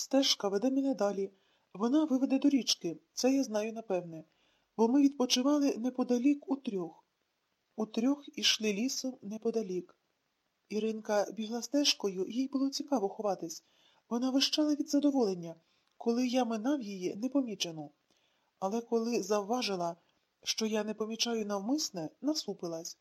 Стежка веде мене далі. Вона виведе до річки, це я знаю напевне, бо ми відпочивали неподалік у трьох. У трьох ішли лісом неподалік. Іринка бігла стежкою, їй було цікаво ховатись. Вона вищала від задоволення, коли я минав її непомічену. Але коли завважила, що я не помічаю навмисне, насупилась.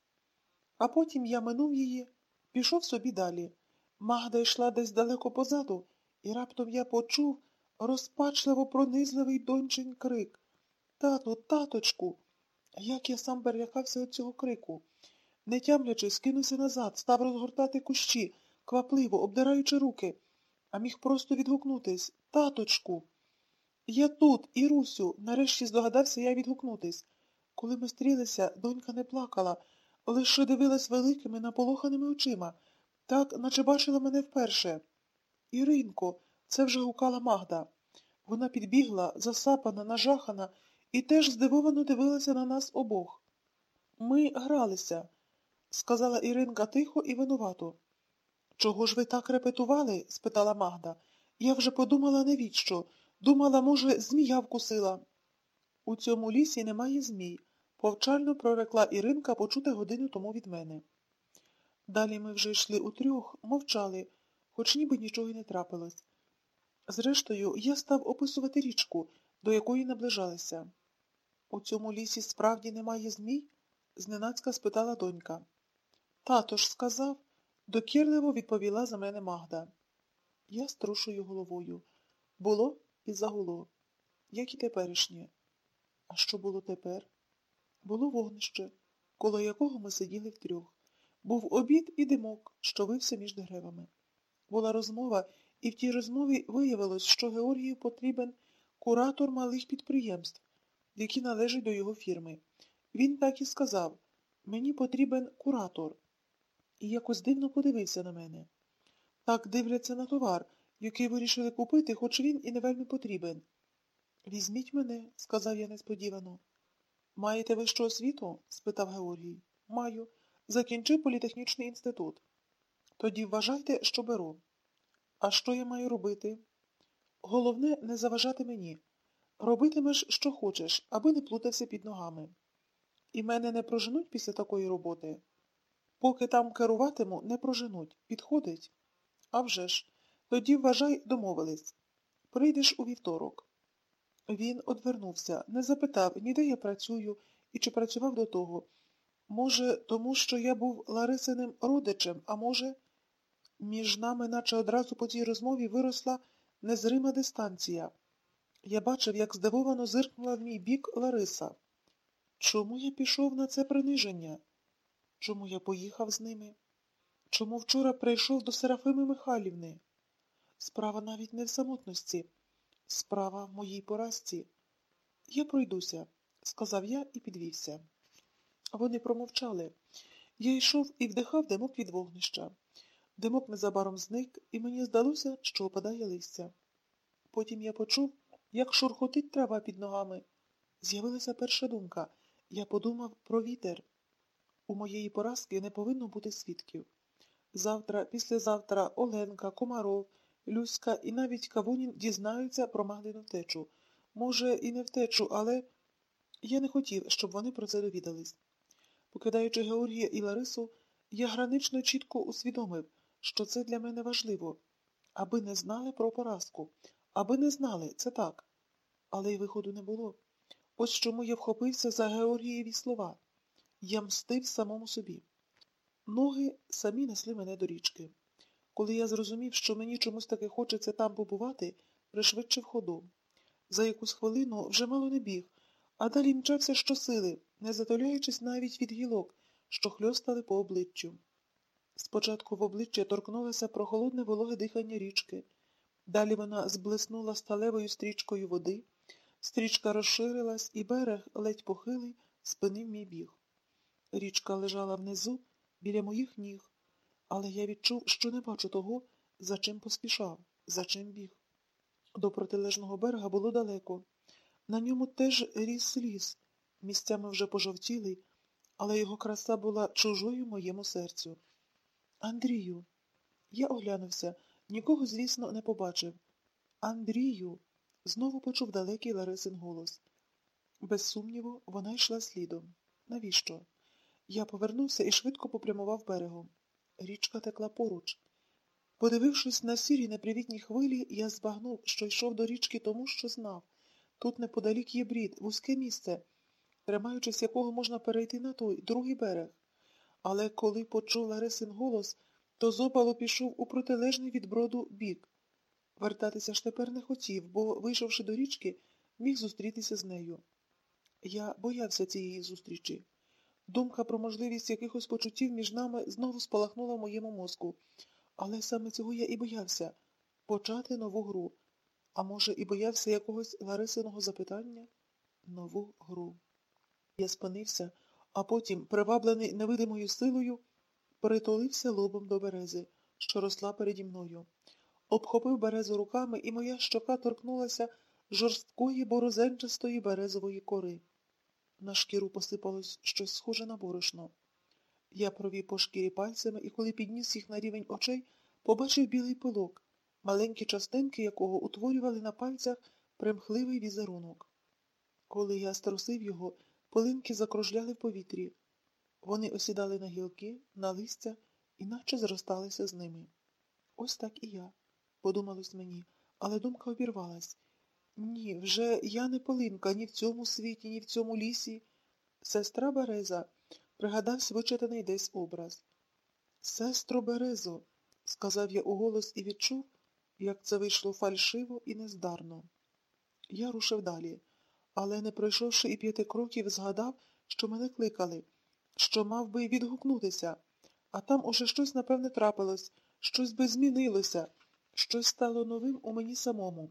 А потім я минув її, пішов собі далі. Магда йшла десь далеко позаду, і раптом я почув розпачливо пронизливий дончин крик. Тату, таточку. Як я сам перелякався від цього крику. Не тямлячи, скинувся назад, став розгортати кущі, квапливо, обдираючи руки, а міг просто відгукнутись Таточку. Я тут, Ірусю, нарешті здогадався я відгукнутись. Коли ми стрілися, донька не плакала, лише дивилась великими наполоханими очима, так, наче бачила мене вперше. Іринко, це вже гукала Магда. Вона підбігла, засапана, нажахана, і теж здивовано дивилася на нас обох. Ми гралися, сказала Іринка тихо і винувато. Чого ж ви так репетували? спитала Магда. Я вже подумала навіщо. Думала, може, змія вкусила. У цьому лісі немає змій, повчально прорекла Іринка почути годину тому від мене. Далі ми вже йшли у трьох, мовчали, хоч ніби нічого й не трапилось. Зрештою, я став описувати річку, до якої наближалися. У цьому лісі справді немає змій? зненацька спитала донька. Тато ж сказав, докірливо відповіла за мене Магда. Я струшую головою. Було і загуло, як і теперішнє. А що було тепер? Було вогнище, коло якого ми сиділи втрьох. Був обід і димок, що вився між деревами. Була розмова, і в тій розмові виявилось, що Георгію потрібен куратор малих підприємств, які належать до його фірми. Він так і сказав мені потрібен куратор. І якось дивно подивився на мене. Так дивляться на товар, який вирішили купити, хоч він і не вельми потрібен. Візьміть мене, сказав я несподівано. Маєте вищу освіту? спитав Георгій. Маю. Закінчив політехнічний інститут. Тоді вважайте, що беру. А що я маю робити? Головне, не заважати мені. Робитимеш, що хочеш, аби не плутався під ногами. І мене не проженуть після такої роботи. Поки там керуватиму, не проженуть. Підходить? А вже ж. Тоді, вважай, домовились. Прийдеш у вівторок. Він одвернувся, не запитав, ніде я працюю і чи працював до того. Може, тому що я був Ларисиним родичем, а може, між нами, наче одразу по цій розмові, виросла незрима дистанція. Я бачив, як здивовано зиркнула в мій бік Лариса. Чому я пішов на це приниження? Чому я поїхав з ними? Чому вчора прийшов до Серафими Михайлівни? Справа навіть не в самотності, справа в моїй поразці. Я пройдуся, сказав я і підвівся. Вони промовчали. Я йшов і вдихав димок від вогнища. Димок незабаром зник, і мені здалося, що опадає листя. Потім я почув, як шурхотить трава під ногами. З'явилася перша думка. Я подумав про вітер. У моєї поразки не повинно бути свідків. Завтра, післязавтра Оленка, Комаров, Люська і навіть Кавунін дізнаються про Магдину втечу. Може, і не втечу, але я не хотів, щоб вони про це довідались. Покидаючи Георгія і Ларису, я гранично чітко усвідомив, що це для мене важливо, аби не знали про поразку, аби не знали, це так. Але й виходу не було. Ось чому я вхопився за Георгієві слова. Я мстив самому собі. Ноги самі несли мене до річки. Коли я зрозумів, що мені чомусь таки хочеться там побувати, пришвидшив ходу. За якусь хвилину вже мало не біг, а далі мчався щосили, не затоляючись навіть від гілок, що хльостали по обличчю. Спочатку в обличчя торкнулося прохолодне вологе дихання річки. Далі вона зблиснула сталевою стрічкою води, стрічка розширилась, і берег, ледь похилий, спинив мій біг. Річка лежала внизу, біля моїх ніг, але я відчув, що не бачу того, за чим поспішав, за чим біг. До протилежного берега було далеко. На ньому теж ріс ліс, місцями вже пожовтілий, але його краса була чужою моєму серцю. Андрію, я оглянувся, нікого, звісно, не побачив. Андрію. Знову почув далекий Ларисин голос. Без сумніву, вона йшла слідом. Навіщо? Я повернувся і швидко попрямував берегом. Річка текла поруч. Подивившись на сірі непривітні хвилі, я збагнув, що йшов до річки тому, що знав. Тут неподалік є брід, вузьке місце, тримаючись якого можна перейти на той, другий берег. Але коли почув Ларисин голос, то зопало пішов у протилежний від броду бік. Вертатися ж тепер не хотів, бо, вийшовши до річки, міг зустрітися з нею. Я боявся цієї зустрічі. Думка про можливість якихось почуттів між нами знову спалахнула в моєму мозку. Але саме цього я і боявся почати нову гру. А може, і боявся якогось Ларисиного запитання? Нову гру. Я спинився, а потім, приваблений невидимою силою, притулився лобом до берези, що росла переді мною. Обхопив березу руками, і моя щока торкнулася жорсткої борозенчастої березової кори. На шкіру посипалось щось схоже на борошно. Я провів по шкірі пальцями і, коли підніс їх на рівень очей, побачив білий пилок, маленькі частинки якого утворювали на пальцях примхливий візерунок. Коли я струсив його, пилинки закружляли в повітрі. Вони осідали на гілки, на листя і наче зросталися з ними. Ось так і я, подумалось мені, але думка обірвалась. Ні, вже я не полинка ні в цьому світі, ні в цьому лісі. Сестра Береза, пригадався вичитаний десь образ. Сестро Березо, сказав я уголос і відчув, як це вийшло фальшиво і нездарно. Я рушив далі, але, не пройшовши і п'яти кроків, згадав, що мене кликали, що мав би відгукнутися, а там уже щось, напевне, трапилось, щось би змінилося, щось стало новим у мені самому.